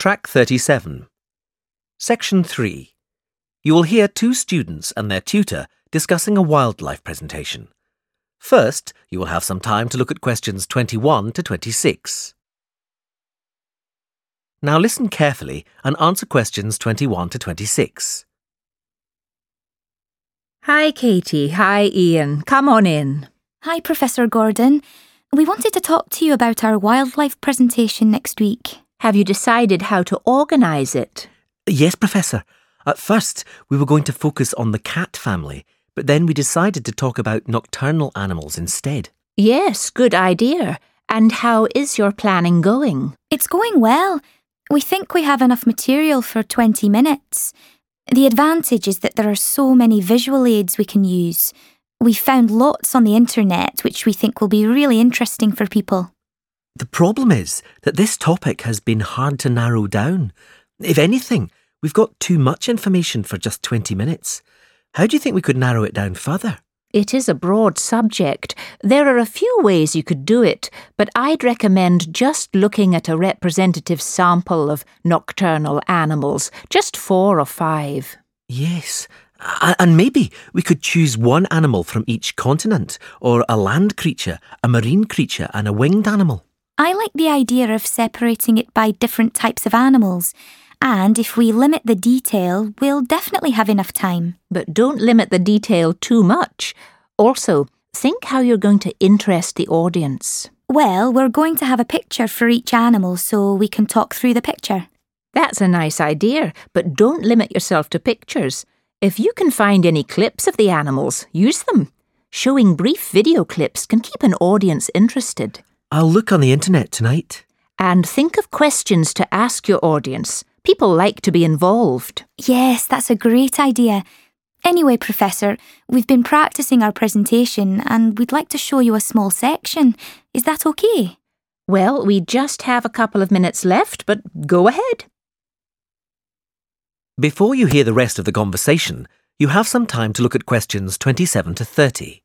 Track 37. Section 3. You will hear two students and their tutor discussing a wildlife presentation. First, you will have some time to look at questions 21 to 26. Now listen carefully and answer questions 21 to 26. Hi, Katie. Hi, Ian. Come on in. Hi, Professor Gordon. We wanted to talk to you about our wildlife presentation next week. Have you decided how to organise it? Yes, Professor. At first, we were going to focus on the cat family, but then we decided to talk about nocturnal animals instead. Yes, good idea. And how is your planning going? It's going well. We think we have enough material for 20 minutes. The advantage is that there are so many visual aids we can use. We've found lots on the internet which we think will be really interesting for people. The problem is that this topic has been hard to narrow down. If anything, we've got too much information for just 20 minutes. How do you think we could narrow it down further? It is a broad subject. There are a few ways you could do it, but I'd recommend just looking at a representative sample of nocturnal animals, just four or five. Yes. And maybe we could choose one animal from each continent, or a land creature, a marine creature, and a winged animal. I like the idea of separating it by different types of animals. And if we limit the detail, we'll definitely have enough time. But don't limit the detail too much. Also, think how you're going to interest the audience. Well, we're going to have a picture for each animal so we can talk through the picture. That's a nice idea, but don't limit yourself to pictures. If you can find any clips of the animals, use them. Showing brief video clips can keep an audience interested. I'll look on the internet tonight. And think of questions to ask your audience. People like to be involved. Yes, that's a great idea. Anyway, Professor, we've been practicing our presentation and we'd like to show you a small section. Is that okay? Well, we just have a couple of minutes left, but go ahead. Before you hear the rest of the conversation, you have some time to look at questions 27 to 30.